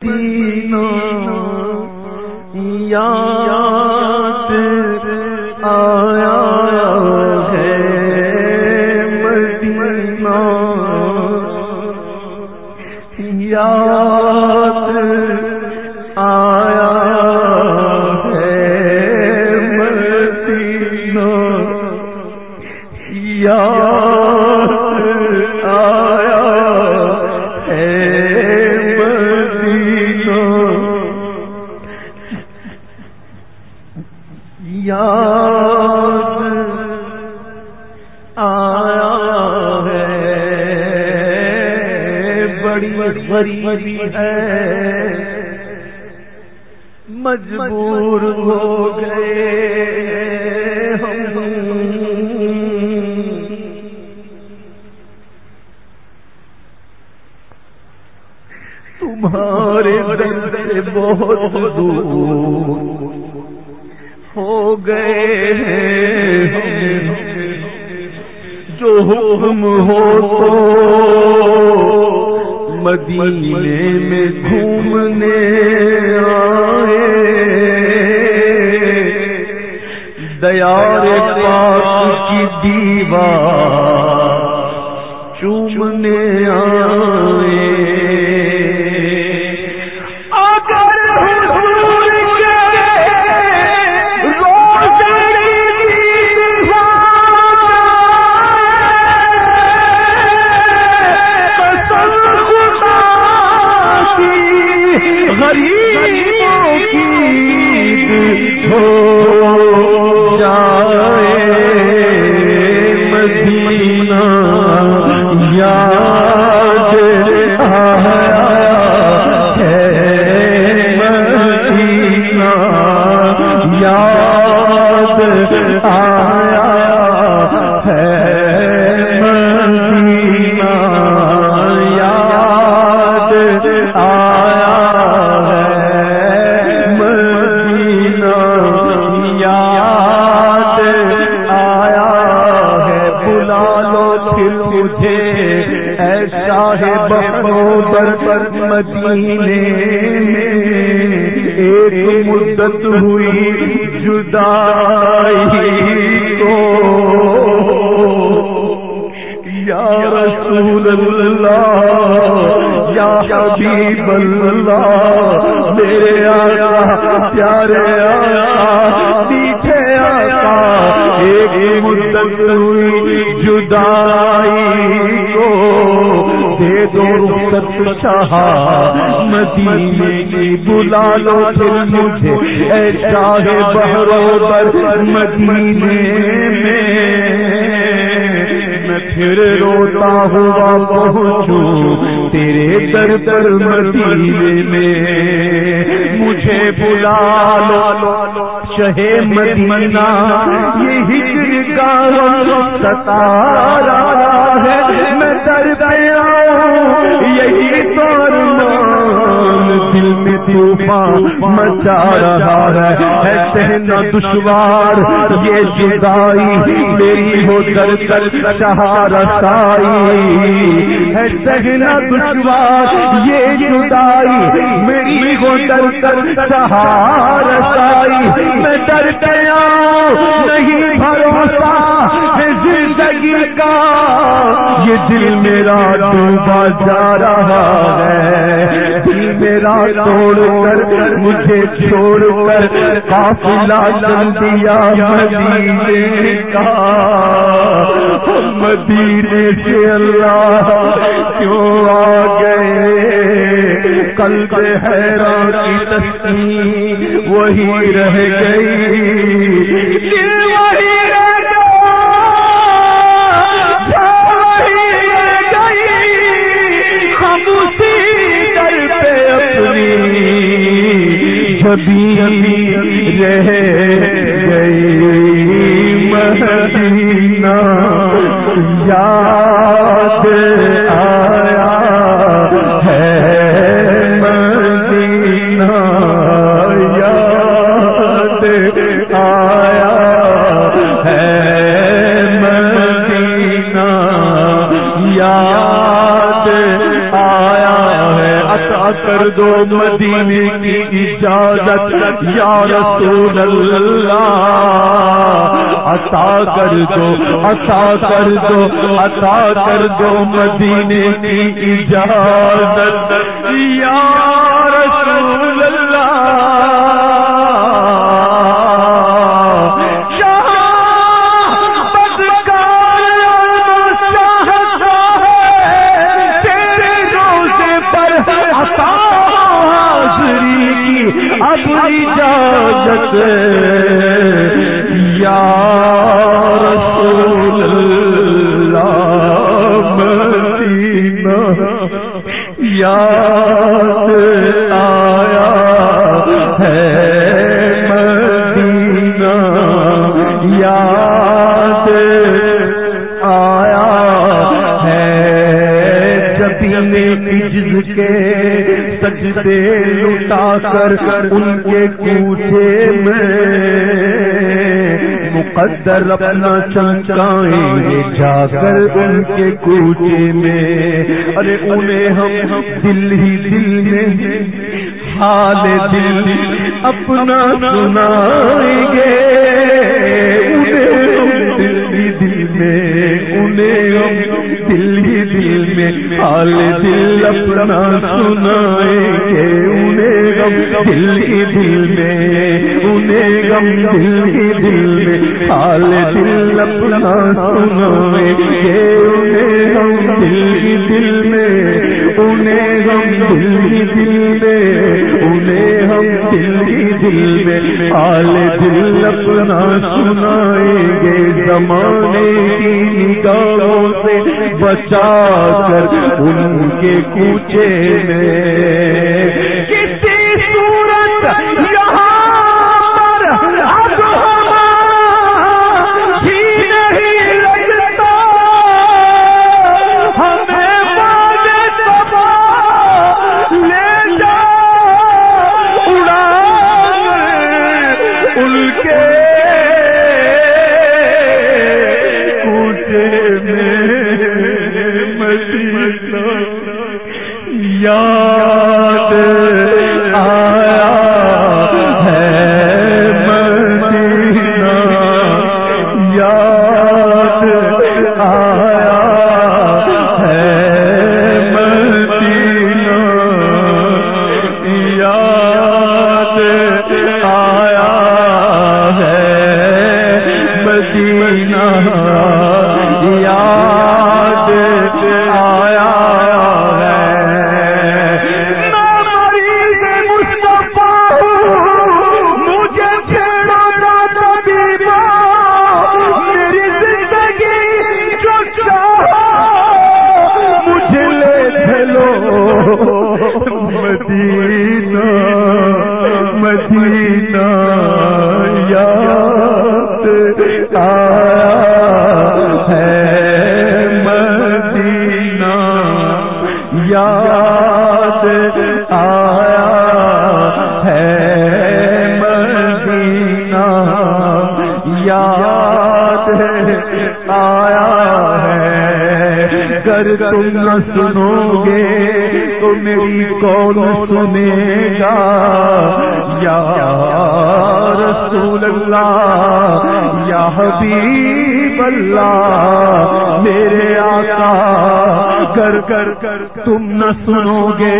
تینوں یا بڑی غریبی ہے۔ مجبور ہو گئے تمہارے درد سے بہت دور ہو گئے جو ہم ہو تو مدینے میں گھومنے آئے۔ دیار پاک کی دیوار چومنے آئے۔ رسول اللہ، یا حبیب اللہ، میرے آیا پیارے آیا پیچھے آقا، ایک مدت ہوئی جدائی کو، دے دو رخصت شاہ مدینے کی، بلا لو پھر مجھے، اے شاہ بہرو بر مدینے میں۔ پھر روتا ہوا پہنچوں تیرے در در مدینے میں۔ مجھے بلا لو شہے مدینہ یہ ستارا ستا ہے۔ میں در گیا یہی سارا دل میں طوفان مچا رہا ہے۔ ایسے دشوار، یہ جدائی میری ہے۔ سہنا دشوار یہ جدائی میری ہو ڈر کر سہار رسائی میں ڈر گیا نہیں بھروسہ ہے زندگی کا یہ دل میرا ڈوبا جا رہا ہے میرا توڑ کر، مجھے چھوڑ کر قافلہ چل دیا مدینے کا۔ مدینے سے اللہ کیوں آ گئے؟ قلب حیران کی تسلیم وہی رہ گئی۔ کبھی رہ گئی مہینہ یا کر دو مدینے کی اجازت یا رسول اللہ۔ عطا کر دو، عطا کر دو، عطا کر دو مدینے کی اجازت۔ یا کر ان کے کوچے میں مقدر اپنا چمکائیں جا کر ان کے کوچے میں۔ ارے انہیں ہم دل ہی دل میں حال دل اپنا سنائیں گے۔ میں حال دل اپنا سنائیں گے انہیں غم دل ہی دل میں، انہیں غم دل ہی دل میں۔ حال دل اپنا سنائیں گے انہیں غم دل ہی دل میں، انہیں غم دل ہی دل میں، انہیں ہم دل ہی دل میں۔ حال دل اپنا سنائیں گے، زمانے کی نگاہوں سے بچا کر ان کے کوچے میں۔ یاد آیا ہے۔ گر تم نہ سنو گے تو میری کون سنے گا؟ یا رسول اللہ، یا حبیب اللہ، میرے کر کر کر تم نہ سنو گے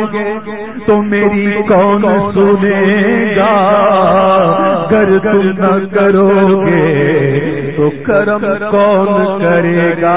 تو میری کون سنے گا؟ گر تم نہ کرو گے تو کرم کون کرے گا؟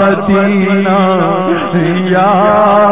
مدینہ یا